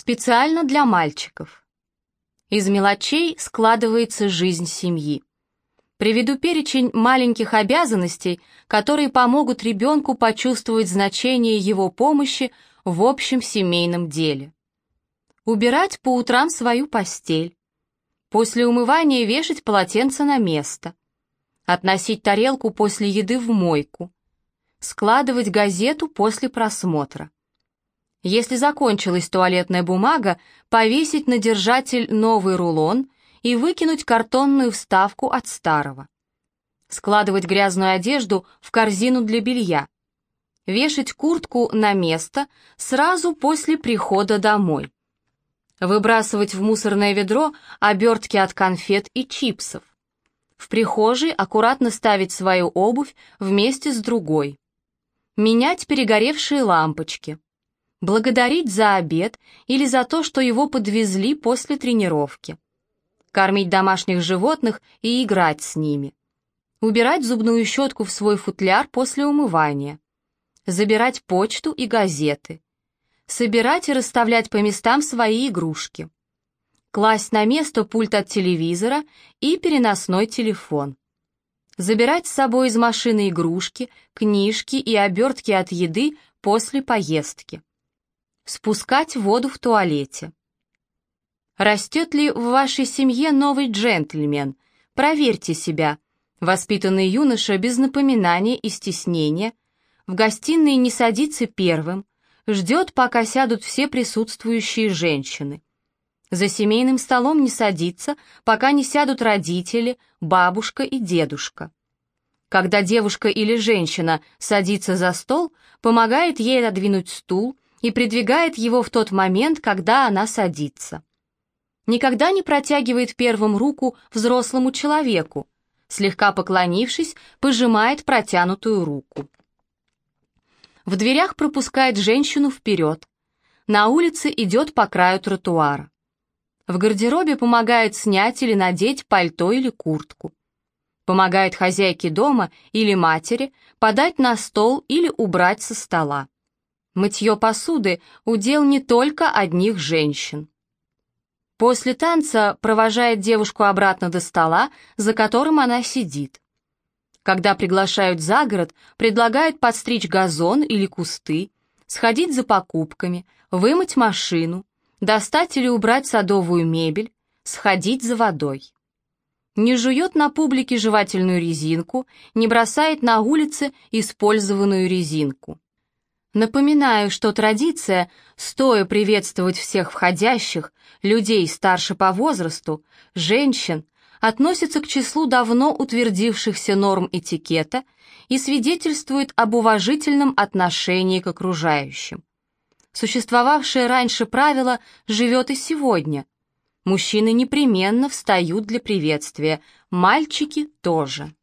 Специально для мальчиков. Из мелочей складывается жизнь семьи. Приведу перечень маленьких обязанностей, которые помогут ребенку почувствовать значение его помощи в общем семейном деле. Убирать по утрам свою постель. После умывания вешать полотенце на место. Относить тарелку после еды в мойку. Складывать газету после просмотра. Если закончилась туалетная бумага, повесить на держатель новый рулон и выкинуть картонную вставку от старого. Складывать грязную одежду в корзину для белья. Вешать куртку на место сразу после прихода домой. Выбрасывать в мусорное ведро обертки от конфет и чипсов. В прихожей аккуратно ставить свою обувь вместе с другой. Менять перегоревшие лампочки благодарить за обед или за то, что его подвезли после тренировки, кормить домашних животных и играть с ними, убирать зубную щетку в свой футляр после умывания, забирать почту и газеты, собирать и расставлять по местам свои игрушки, класть на место пульт от телевизора и переносной телефон, забирать с собой из машины игрушки, книжки и обертки от еды после поездки спускать воду в туалете. Растет ли в вашей семье новый джентльмен? Проверьте себя. Воспитанный юноша без напоминания и стеснения, в гостиной не садится первым, ждет, пока сядут все присутствующие женщины. За семейным столом не садится, пока не сядут родители, бабушка и дедушка. Когда девушка или женщина садится за стол, помогает ей отодвинуть стул, и придвигает его в тот момент, когда она садится. Никогда не протягивает первым руку взрослому человеку, слегка поклонившись, пожимает протянутую руку. В дверях пропускает женщину вперед, на улице идет по краю тротуара. В гардеробе помогает снять или надеть пальто или куртку. Помогает хозяйке дома или матери подать на стол или убрать со стола. Мытье посуды – удел не только одних женщин. После танца провожает девушку обратно до стола, за которым она сидит. Когда приглашают за город, предлагают подстричь газон или кусты, сходить за покупками, вымыть машину, достать или убрать садовую мебель, сходить за водой. Не жует на публике жевательную резинку, не бросает на улице использованную резинку. Напоминаю, что традиция, стоя приветствовать всех входящих, людей старше по возрасту, женщин, относится к числу давно утвердившихся норм этикета и свидетельствует об уважительном отношении к окружающим. Существовавшее раньше правило живет и сегодня. Мужчины непременно встают для приветствия, мальчики тоже.